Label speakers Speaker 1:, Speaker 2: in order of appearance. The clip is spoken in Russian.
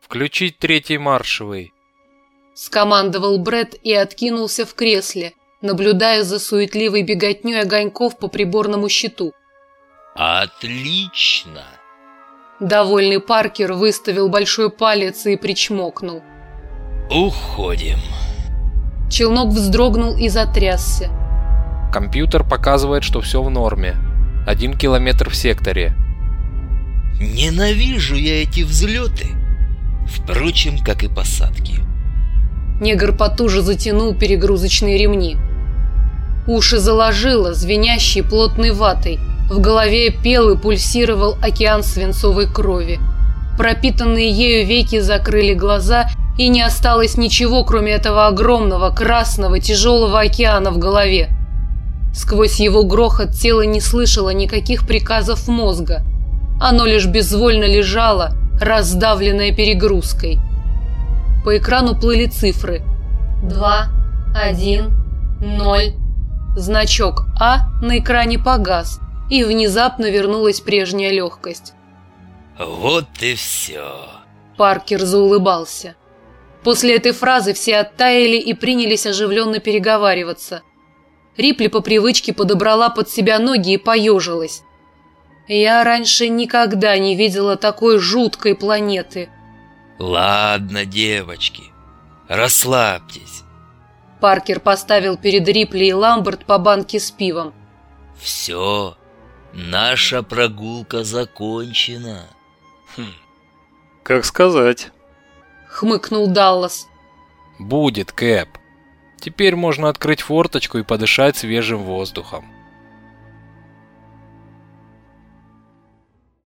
Speaker 1: Включить третий маршевый.
Speaker 2: Скомандовал Бред и откинулся в кресле, наблюдая за суетливой беготней огоньков по приборному щиту.
Speaker 3: Отлично.
Speaker 2: Довольный Паркер выставил большой палец и причмокнул.
Speaker 3: Уходим.
Speaker 2: Челнок вздрогнул и затрясся.
Speaker 1: Компьютер показывает, что все в норме. Один километр в секторе.
Speaker 3: Ненавижу я эти взлеты. Впрочем, как и посадки.
Speaker 2: Негр потуже затянул перегрузочные ремни. Уши заложило, звенящей плотной ватой. В голове пел и пульсировал океан свинцовой крови. Пропитанные ею веки закрыли глаза, и не осталось ничего, кроме этого огромного, красного, тяжелого океана в голове. Сквозь его грохот тело не слышало никаких приказов мозга. Оно лишь безвольно лежало, раздавленное перегрузкой. По экрану плыли цифры. Два, один, ноль. Значок А на экране погас, и внезапно вернулась прежняя легкость.
Speaker 3: Вот и все.
Speaker 2: Паркер заулыбался. После этой фразы все оттаяли и принялись оживленно переговариваться. Рипли по привычке подобрала под себя ноги и поежилась. Я раньше никогда не видела такой жуткой планеты.
Speaker 3: Ладно, девочки, расслабьтесь.
Speaker 2: Паркер поставил перед Рипли и Ламберт по банке с пивом.
Speaker 3: Все, наша прогулка закончена.
Speaker 1: Хм. Как сказать?
Speaker 2: Хмыкнул Даллас.
Speaker 1: Будет, Кэп. Теперь можно открыть форточку и подышать свежим воздухом.